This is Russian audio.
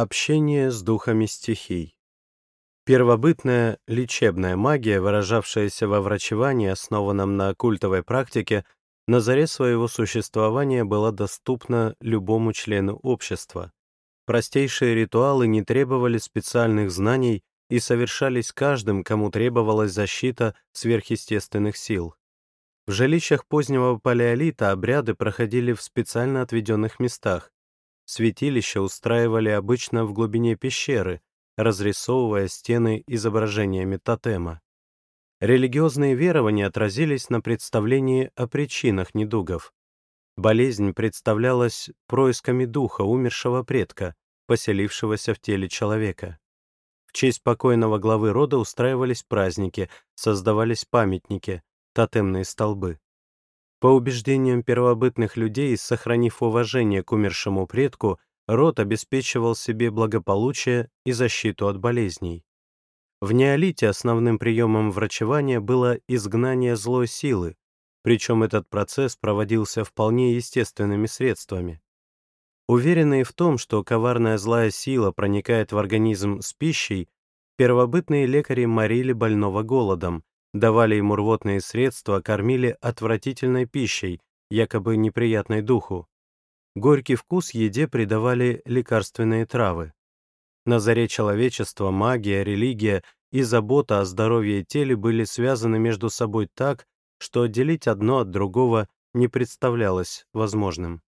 Общение с духами стихий. Первобытная лечебная магия, выражавшаяся во врачевании, основанном на культовой практике, на заре своего существования была доступна любому члену общества. Простейшие ритуалы не требовали специальных знаний и совершались каждым, кому требовалась защита сверхъестественных сил. В жилищах позднего палеолита обряды проходили в специально отведенных местах, Святилища устраивали обычно в глубине пещеры, разрисовывая стены изображениями тотема. Религиозные верования отразились на представлении о причинах недугов. Болезнь представлялась происками духа умершего предка, поселившегося в теле человека. В честь покойного главы рода устраивались праздники, создавались памятники, тотемные столбы. По убеждениям первобытных людей, сохранив уважение к умершему предку, род обеспечивал себе благополучие и защиту от болезней. В неолите основным приемом врачевания было изгнание злой силы, причем этот процесс проводился вполне естественными средствами. Уверенные в том, что коварная злая сила проникает в организм с пищей, первобытные лекари морили больного голодом, давали ему рвотные средства, кормили отвратительной пищей, якобы неприятной духу. Горький вкус еде придавали лекарственные травы. На заре человечества магия, религия и забота о здоровье теле были связаны между собой так, что отделить одно от другого не представлялось возможным.